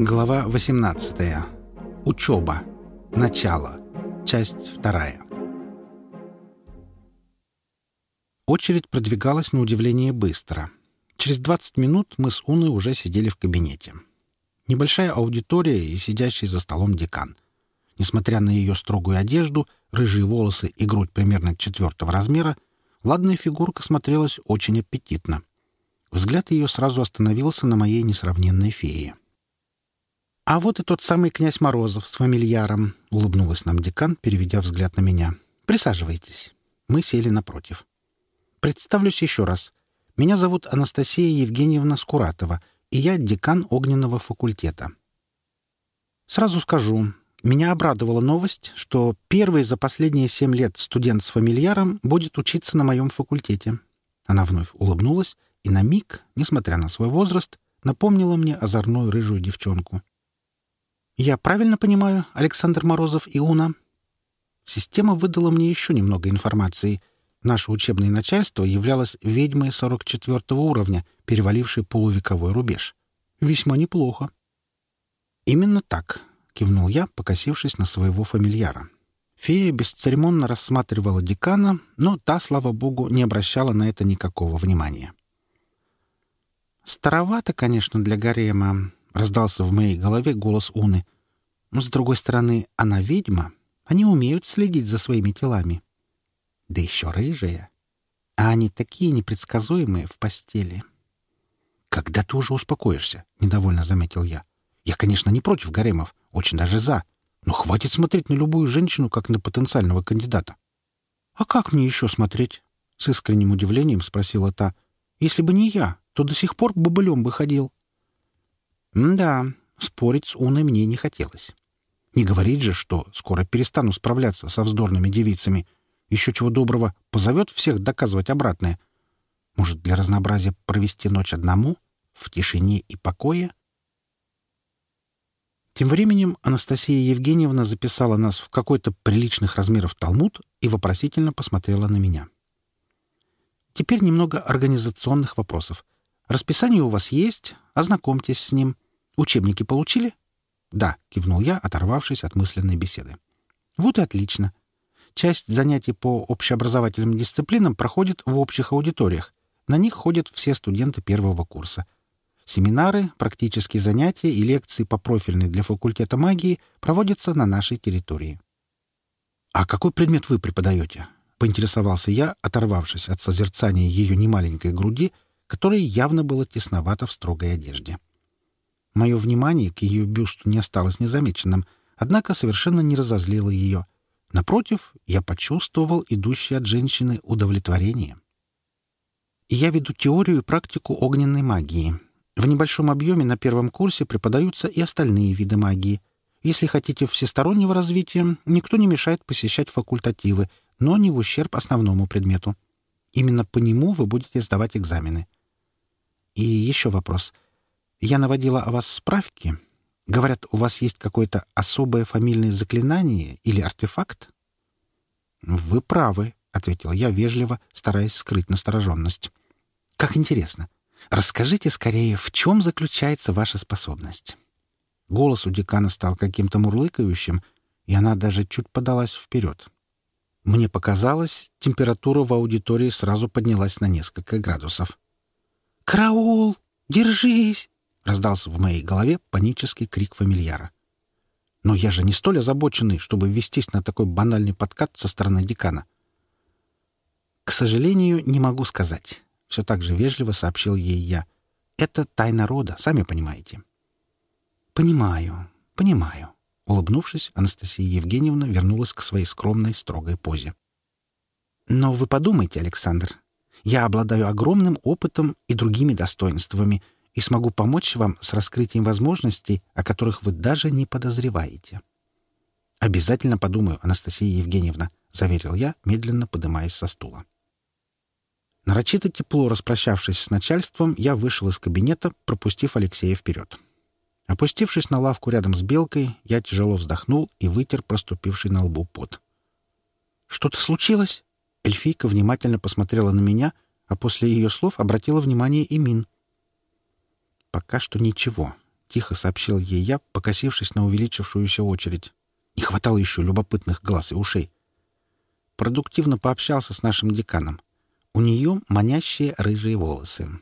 Глава 18. Учеба. Начало. Часть 2. Очередь продвигалась на удивление быстро. Через 20 минут мы с Уной уже сидели в кабинете. Небольшая аудитория и сидящий за столом декан. Несмотря на ее строгую одежду, рыжие волосы и грудь примерно четвертого размера, ладная фигурка смотрелась очень аппетитно. Взгляд ее сразу остановился на моей несравненной фее — «А вот и тот самый князь Морозов с фамильяром», — улыбнулась нам декан, переведя взгляд на меня. «Присаживайтесь». Мы сели напротив. «Представлюсь еще раз. Меня зовут Анастасия Евгеньевна Скуратова, и я декан огненного факультета. Сразу скажу, меня обрадовала новость, что первый за последние семь лет студент с фамильяром будет учиться на моем факультете. Она вновь улыбнулась и на миг, несмотря на свой возраст, напомнила мне озорную рыжую девчонку. Я правильно понимаю, Александр Морозов и Уна? Система выдала мне еще немного информации. Наше учебное начальство являлось ведьмой 44 уровня, перевалившей полувековой рубеж. Весьма неплохо. Именно так, кивнул я, покосившись на своего фамильяра. Фея бесцеремонно рассматривала декана, но та, слава богу, не обращала на это никакого внимания. Старовато, конечно, для гарема, раздался в моей голове голос Уны. Но, с другой стороны, она ведьма. Они умеют следить за своими телами. Да еще рыжая. А они такие непредсказуемые в постели. «Когда ты уже успокоишься?» — недовольно заметил я. «Я, конечно, не против гаремов, очень даже за. Но хватит смотреть на любую женщину, как на потенциального кандидата». «А как мне еще смотреть?» — с искренним удивлением спросила та. «Если бы не я, то до сих пор бобылем бы ходил». Да, спорить с Уной мне не хотелось. Не говорить же, что скоро перестану справляться со вздорными девицами. Еще чего доброго, позовет всех доказывать обратное. Может, для разнообразия провести ночь одному, в тишине и покое? Тем временем Анастасия Евгеньевна записала нас в какой-то приличных размеров талмуд и вопросительно посмотрела на меня. Теперь немного организационных вопросов. Расписание у вас есть, ознакомьтесь с ним — Учебники получили? Да, кивнул я, оторвавшись от мысленной беседы. Вот и отлично. Часть занятий по общеобразовательным дисциплинам проходит в общих аудиториях. На них ходят все студенты первого курса. Семинары, практические занятия и лекции по профильной для факультета магии проводятся на нашей территории. «А какой предмет вы преподаете?» — поинтересовался я, оторвавшись от созерцания ее немаленькой груди, которой явно было тесновато в строгой одежде. — Мое внимание к ее бюсту не осталось незамеченным, однако совершенно не разозлило ее. Напротив, я почувствовал идущее от женщины удовлетворение. И я веду теорию и практику огненной магии. В небольшом объеме на первом курсе преподаются и остальные виды магии. Если хотите всестороннего развития, никто не мешает посещать факультативы, но не в ущерб основному предмету. Именно по нему вы будете сдавать экзамены. И еще вопрос — я наводила о вас справки. Говорят, у вас есть какое-то особое фамильное заклинание или артефакт?» «Вы правы», — ответил я вежливо, стараясь скрыть настороженность. «Как интересно. Расскажите скорее, в чем заключается ваша способность?» Голос у декана стал каким-то мурлыкающим, и она даже чуть подалась вперед. Мне показалось, температура в аудитории сразу поднялась на несколько градусов. «Караул! Держись! Раздался в моей голове панический крик фамильяра. Но я же не столь озабоченный, чтобы вестись на такой банальный подкат со стороны декана. К сожалению, не могу сказать. Все так же вежливо сообщил ей я. Это тайна рода, сами понимаете. Понимаю, понимаю. Улыбнувшись, Анастасия Евгеньевна вернулась к своей скромной, строгой позе. Но вы подумайте, Александр, я обладаю огромным опытом и другими достоинствами — и смогу помочь вам с раскрытием возможностей, о которых вы даже не подозреваете. «Обязательно подумаю, Анастасия Евгеньевна», — заверил я, медленно поднимаясь со стула. Нарочито тепло распрощавшись с начальством, я вышел из кабинета, пропустив Алексея вперед. Опустившись на лавку рядом с Белкой, я тяжело вздохнул и вытер проступивший на лбу пот. «Что-то случилось?» Эльфийка внимательно посмотрела на меня, а после ее слов обратила внимание и Мин — «Пока что ничего», — тихо сообщил ей я, покосившись на увеличившуюся очередь. Не хватало еще любопытных глаз и ушей. Продуктивно пообщался с нашим деканом. У нее манящие рыжие волосы.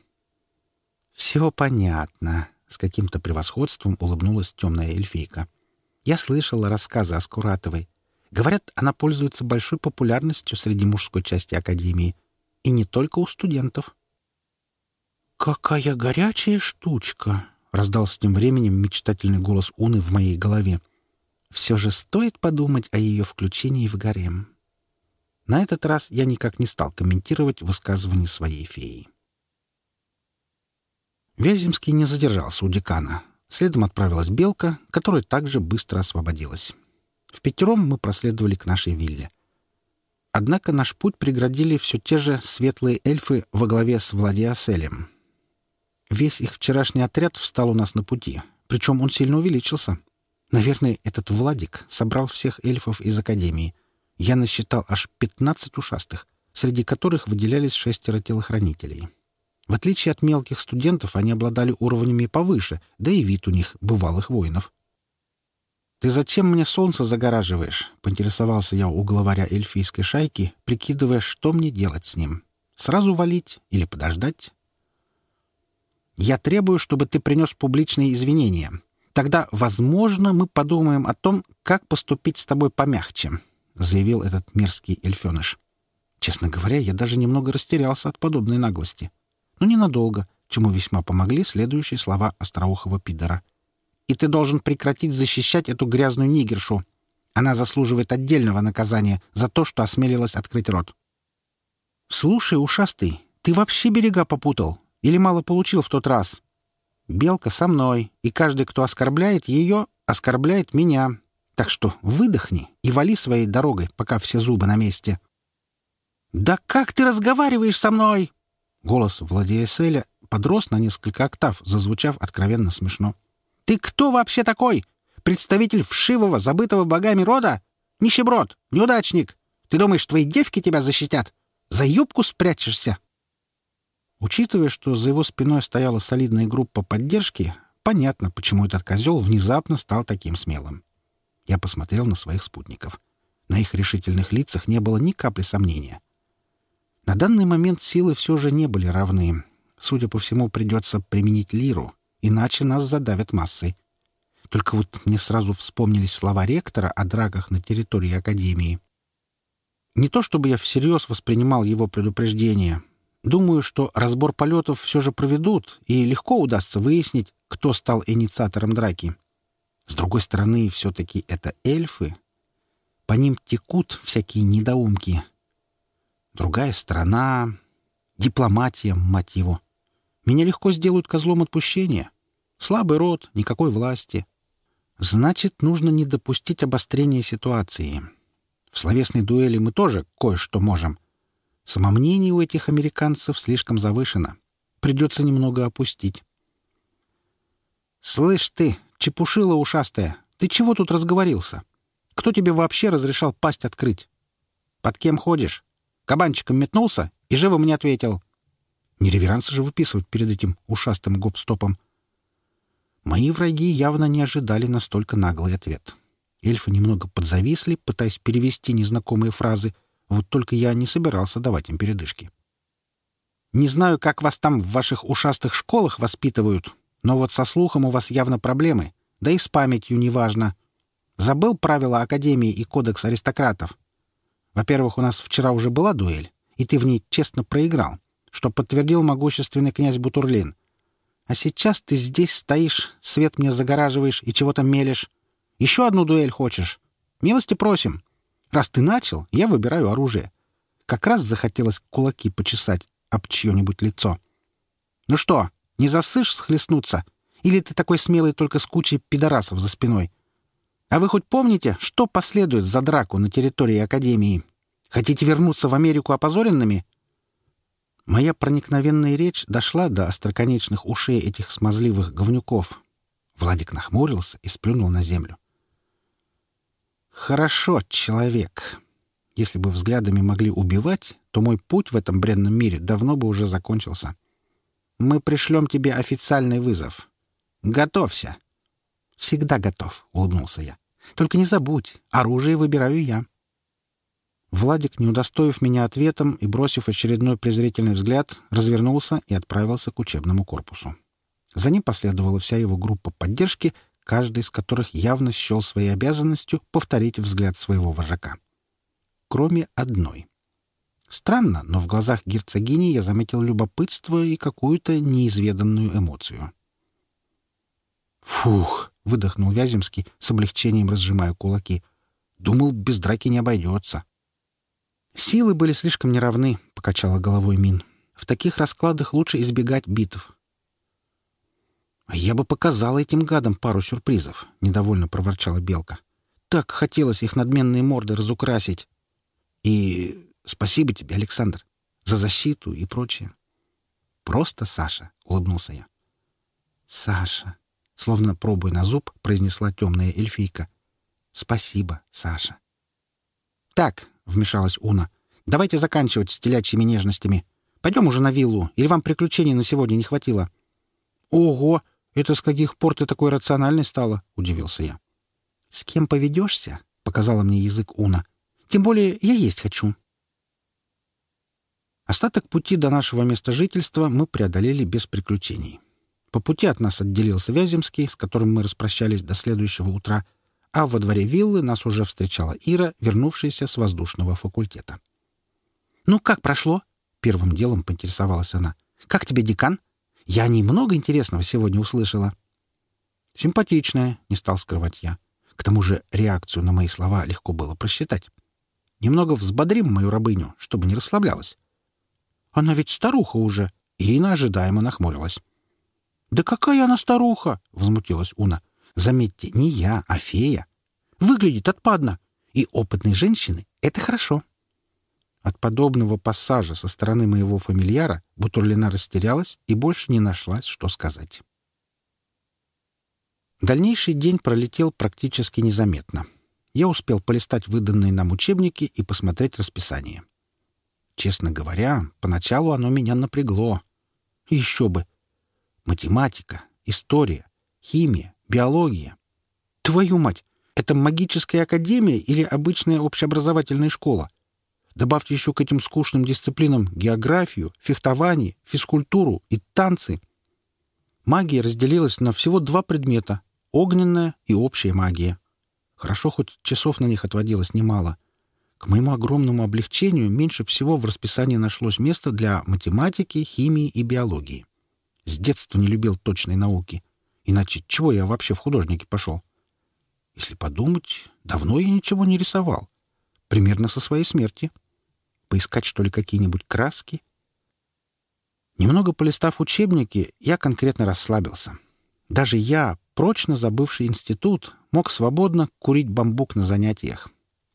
«Все понятно», — с каким-то превосходством улыбнулась темная эльфийка. «Я слышала рассказы о Скуратовой. Говорят, она пользуется большой популярностью среди мужской части Академии. И не только у студентов». «Какая горячая штучка!» — раздался тем временем мечтательный голос Уны в моей голове. «Все же стоит подумать о ее включении в гарем». На этот раз я никак не стал комментировать высказывание своей феи. Вяземский не задержался у декана. Следом отправилась Белка, которая также быстро освободилась. В пятером мы проследовали к нашей вилле. Однако наш путь преградили все те же светлые эльфы во главе с Владиаселем. Весь их вчерашний отряд встал у нас на пути, причем он сильно увеличился. Наверное, этот Владик собрал всех эльфов из Академии. Я насчитал аж 15 ушастых, среди которых выделялись шестеро телохранителей. В отличие от мелких студентов, они обладали уровнями повыше, да и вид у них бывалых воинов. «Ты зачем мне солнце загораживаешь?» — поинтересовался я у главаря эльфийской шайки, прикидывая, что мне делать с ним. «Сразу валить или подождать?» Я требую, чтобы ты принес публичные извинения. Тогда, возможно, мы подумаем о том, как поступить с тобой помягче», — заявил этот мерзкий эльфеныш. Честно говоря, я даже немного растерялся от подобной наглости. Но ненадолго, чему весьма помогли следующие слова остроухого пидора. «И ты должен прекратить защищать эту грязную нигершу. Она заслуживает отдельного наказания за то, что осмелилась открыть рот». «Слушай, ушастый, ты вообще берега попутал», или мало получил в тот раз. Белка со мной, и каждый, кто оскорбляет ее, оскорбляет меня. Так что выдохни и вали своей дорогой, пока все зубы на месте». «Да как ты разговариваешь со мной?» Голос владея Селя подрос на несколько октав, зазвучав откровенно смешно. «Ты кто вообще такой? Представитель вшивого, забытого богами рода? Нищеброд, неудачник! Ты думаешь, твои девки тебя защитят? За юбку спрячешься?» Учитывая, что за его спиной стояла солидная группа поддержки, понятно, почему этот козел внезапно стал таким смелым. Я посмотрел на своих спутников. На их решительных лицах не было ни капли сомнения. На данный момент силы все же не были равны. Судя по всему, придется применить лиру, иначе нас задавят массой. Только вот мне сразу вспомнились слова ректора о драках на территории Академии. Не то чтобы я всерьез воспринимал его предупреждение — Думаю, что разбор полетов все же проведут, и легко удастся выяснить, кто стал инициатором драки. С другой стороны, все-таки это эльфы. По ним текут всякие недоумки. Другая сторона... Дипломатия, мать его. Меня легко сделают козлом отпущения. Слабый род, никакой власти. Значит, нужно не допустить обострения ситуации. В словесной дуэли мы тоже кое-что можем — Самомнение у этих американцев слишком завышено. Придется немного опустить. «Слышь ты, чепушила ушастая, ты чего тут разговорился? Кто тебе вообще разрешал пасть открыть? Под кем ходишь? Кабанчиком метнулся и живо мне ответил. Не реверансы же выписывать перед этим ушастым гоп-стопом. Мои враги явно не ожидали настолько наглый ответ. Эльфы немного подзависли, пытаясь перевести незнакомые фразы — вот только я не собирался давать им передышки. Не знаю, как вас там в ваших ушастых школах воспитывают, но вот со слухом у вас явно проблемы, да и с памятью неважно. Забыл правила Академии и Кодекс аристократов. Во-первых, у нас вчера уже была дуэль, и ты в ней честно проиграл, что подтвердил могущественный князь Бутурлин. А сейчас ты здесь стоишь, свет мне загораживаешь и чего-то мелешь. Еще одну дуэль хочешь? Милости просим!» Раз ты начал, я выбираю оружие. Как раз захотелось кулаки почесать об чье-нибудь лицо. Ну что, не засышь схлестнуться? Или ты такой смелый только с кучей пидорасов за спиной? А вы хоть помните, что последует за драку на территории Академии? Хотите вернуться в Америку опозоренными? Моя проникновенная речь дошла до остроконечных ушей этих смазливых говнюков. Владик нахмурился и сплюнул на землю. Хорошо, человек. Если бы взглядами могли убивать, то мой путь в этом бренном мире давно бы уже закончился. Мы пришлем тебе официальный вызов. Готовься. Всегда готов, улыбнулся я. Только не забудь, оружие выбираю я. Владик, не удостоив меня ответом и бросив очередной презрительный взгляд, развернулся и отправился к учебному корпусу. За ним последовала вся его группа поддержки — каждый из которых явно счел своей обязанностью повторить взгляд своего вожака. Кроме одной. Странно, но в глазах герцогини я заметил любопытство и какую-то неизведанную эмоцию. «Фух!» — выдохнул Вяземский, с облегчением разжимая кулаки. «Думал, без драки не обойдется». «Силы были слишком неравны», — покачала головой Мин. «В таких раскладах лучше избегать битв. «Я бы показала этим гадам пару сюрпризов», — недовольно проворчала Белка. «Так хотелось их надменные морды разукрасить. И спасибо тебе, Александр, за защиту и прочее». «Просто Саша», — улыбнулся я. «Саша», — словно пробуя на зуб, произнесла темная эльфийка. «Спасибо, Саша». «Так», — вмешалась Уна, — «давайте заканчивать с телячьими нежностями. Пойдем уже на виллу, или вам приключений на сегодня не хватило?» «Ого!» Это с каких пор ты такой рациональной стала?» — удивился я. «С кем поведешься?» — показала мне язык Уна. «Тем более я есть хочу». Остаток пути до нашего места жительства мы преодолели без приключений. По пути от нас отделился Вяземский, с которым мы распрощались до следующего утра, а во дворе виллы нас уже встречала Ира, вернувшаяся с воздушного факультета. «Ну, как прошло?» — первым делом поинтересовалась она. «Как тебе декан?» Я немного интересного сегодня услышала. Симпатичная, не стал скрывать я. К тому же реакцию на мои слова легко было просчитать. Немного взбодрим мою рабыню, чтобы не расслаблялась. Она ведь старуха уже. Ирина ожидаемо нахмурилась. «Да какая она старуха!» — возмутилась Уна. «Заметьте, не я, а фея. Выглядит отпадно. И опытные женщины — это хорошо». От подобного пассажа со стороны моего фамильяра Бутурлина растерялась и больше не нашлась, что сказать. Дальнейший день пролетел практически незаметно. Я успел полистать выданные нам учебники и посмотреть расписание. Честно говоря, поначалу оно меня напрягло. Еще бы! Математика, история, химия, биология. Твою мать! Это магическая академия или обычная общеобразовательная школа? Добавьте еще к этим скучным дисциплинам географию, фехтование, физкультуру и танцы. Магия разделилась на всего два предмета — огненная и общая магия. Хорошо, хоть часов на них отводилось немало. К моему огромному облегчению меньше всего в расписании нашлось место для математики, химии и биологии. С детства не любил точной науки. Иначе чего я вообще в художники пошел? Если подумать, давно я ничего не рисовал. Примерно со своей смерти. — поискать, что ли, какие-нибудь краски? Немного полистав учебники, я конкретно расслабился. Даже я, прочно забывший институт, мог свободно курить бамбук на занятиях.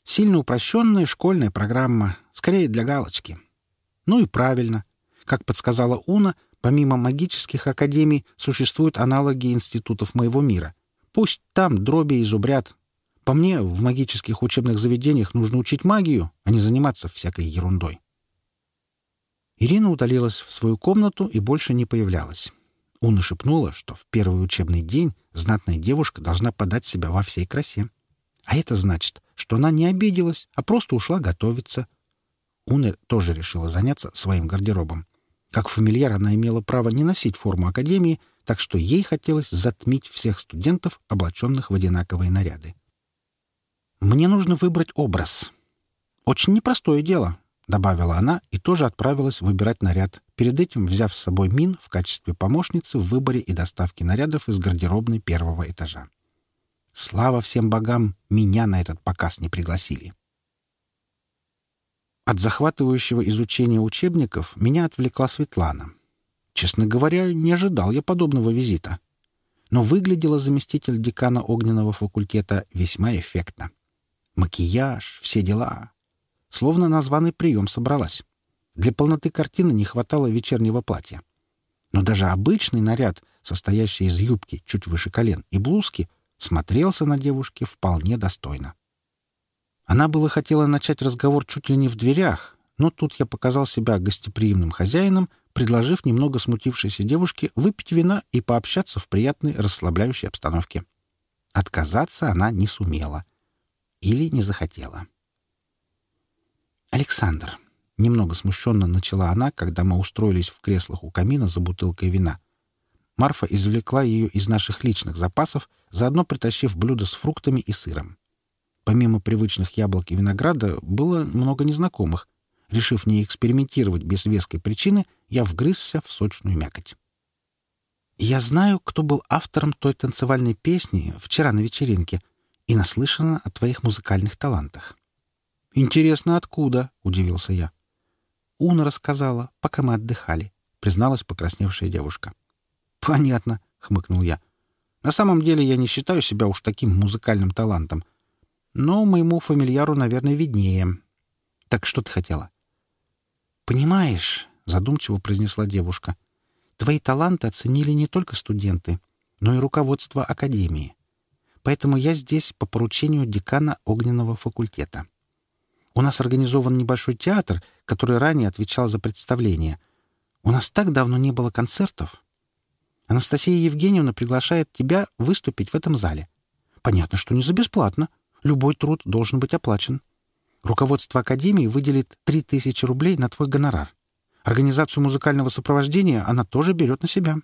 Сильно упрощенная школьная программа, скорее для галочки. Ну и правильно. Как подсказала Уна, помимо магических академий существуют аналоги институтов моего мира. Пусть там дроби изубрят, по мне, в магических учебных заведениях нужно учить магию, а не заниматься всякой ерундой. Ирина удалилась в свою комнату и больше не появлялась. Уна шепнула, что в первый учебный день знатная девушка должна подать себя во всей красе. А это значит, что она не обиделась, а просто ушла готовиться. Уна тоже решила заняться своим гардеробом. Как фамильяр она имела право не носить форму академии, так что ей хотелось затмить всех студентов, облаченных в одинаковые наряды. «Мне нужно выбрать образ». «Очень непростое дело», — добавила она и тоже отправилась выбирать наряд, перед этим взяв с собой Мин в качестве помощницы в выборе и доставке нарядов из гардеробной первого этажа. Слава всем богам, меня на этот показ не пригласили. От захватывающего изучения учебников меня отвлекла Светлана. Честно говоря, не ожидал я подобного визита. Но выглядела заместитель декана огненного факультета весьма эффектно макияж, все дела. Словно на званый прием собралась. Для полноты картины не хватало вечернего платья. Но даже обычный наряд, состоящий из юбки чуть выше колен и блузки, смотрелся на девушке вполне достойно. Она было хотела начать разговор чуть ли не в дверях, но тут я показал себя гостеприимным хозяином, предложив немного смутившейся девушке выпить вина и пообщаться в приятной расслабляющей обстановке. Отказаться она не сумела или не захотела. «Александр», — немного смущенно начала она, когда мы устроились в креслах у камина за бутылкой вина. Марфа извлекла ее из наших личных запасов, заодно притащив блюдо с фруктами и сыром. Помимо привычных яблок и винограда было много незнакомых. Решив не экспериментировать без веской причины, я вгрызся в сочную мякоть. «Я знаю, кто был автором той танцевальной песни вчера на вечеринке», и наслышана о твоих музыкальных талантах». «Интересно, откуда?» — удивился я. «Уна рассказала, пока мы отдыхали», — призналась покрасневшая девушка. «Понятно», — хмыкнул я. «На самом деле я не считаю себя уж таким музыкальным талантом. Но моему фамильяру, наверное, виднее. Так что ты хотела?» «Понимаешь», — задумчиво произнесла девушка, — «твои таланты оценили не только студенты, но и руководство Академии поэтому я здесь по поручению декана огненного факультета. У нас организован небольшой театр, который ранее отвечал за представление. У нас так давно не было концертов. Анастасия Евгеньевна приглашает тебя выступить в этом зале. Понятно, что не за бесплатно. Любой труд должен быть оплачен. Руководство Академии выделит 3000 рублей на твой гонорар. Организацию музыкального сопровождения она тоже берет на себя.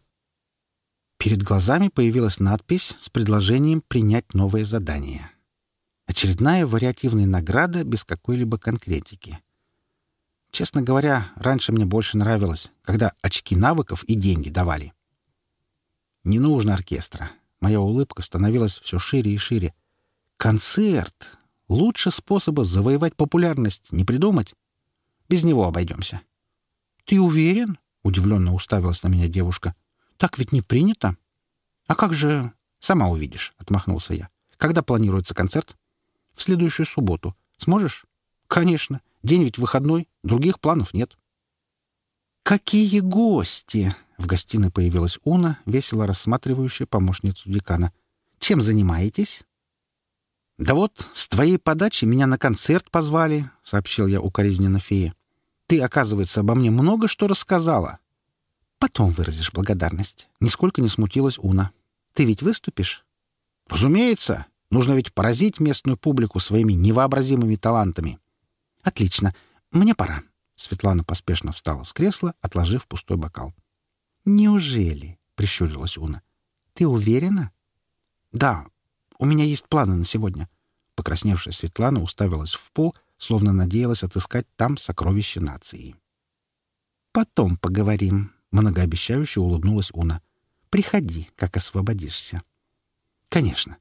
Перед глазами появилась надпись с предложением принять новое задание. Очередная вариативная награда без какой-либо конкретики. Честно говоря, раньше мне больше нравилось, когда очки навыков и деньги давали. Не нужно оркестра. Моя улыбка становилась все шире и шире. Концерт! Лучше способа завоевать популярность не придумать. Без него обойдемся. — Ты уверен? — удивленно уставилась на меня девушка. — так ведь не принято. А как же... Сама увидишь, отмахнулся я. Когда планируется концерт? В следующую субботу. Сможешь? Конечно. День ведь выходной, других планов нет. Какие гости! В гостиной появилась Уна, весело рассматривающая помощницу декана. Чем занимаетесь? «Да вот, с твоей подачи меня на концерт позвали», — сообщил я укоризненно фее. «Ты, оказывается, обо мне много что рассказала. Потом выразишь благодарность. Нисколько не смутилась Уна. Ты ведь выступишь? Разумеется. Нужно ведь поразить местную публику своими невообразимыми талантами. Отлично. Мне пора. Светлана поспешно встала с кресла, отложив пустой бокал. Неужели? Прищурилась Уна. Ты уверена? Да. У меня есть планы на сегодня. Покрасневшая Светлана уставилась в пол, словно надеялась отыскать там сокровище нации. «Потом поговорим», Многообещающе улыбнулась Уна. «Приходи, как освободишься». «Конечно».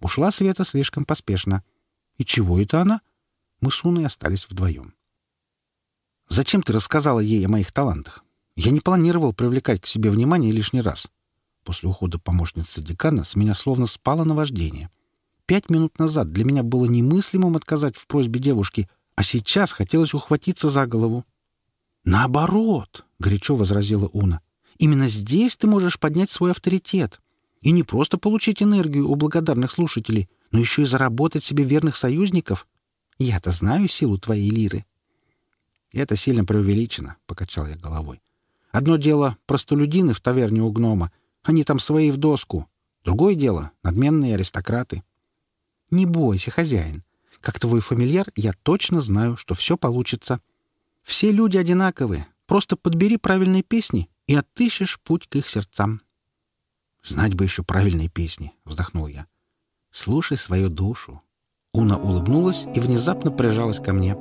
Ушла Света слишком поспешно. «И чего это она?» Мы с Уной остались вдвоем. «Зачем ты рассказала ей о моих талантах? Я не планировал привлекать к себе внимание лишний раз». После ухода помощницы декана с меня словно спало наваждение. Пять минут назад для меня было немыслимым отказать в просьбе девушки, а сейчас хотелось ухватиться за голову, «Наоборот», — горячо возразила Уна, — «именно здесь ты можешь поднять свой авторитет и не просто получить энергию у благодарных слушателей, но еще и заработать себе верных союзников. Я-то знаю силу твоей лиры». «Это сильно преувеличено», — покачал я головой. «Одно дело — простолюдины в таверне у гнома. Они там свои в доску. Другое дело — надменные аристократы». «Не бойся, хозяин. Как твой фамильяр, я точно знаю, что все получится», — все люди одинаковые. Просто подбери правильные песни и отыщешь путь к их сердцам. «Знать бы еще правильные песни», — вздохнул я. «Слушай свою душу». Уна улыбнулась и внезапно прижалась ко мне.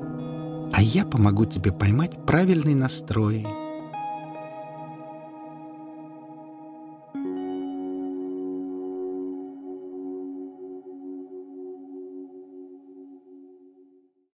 «А я помогу тебе поймать правильный настрой».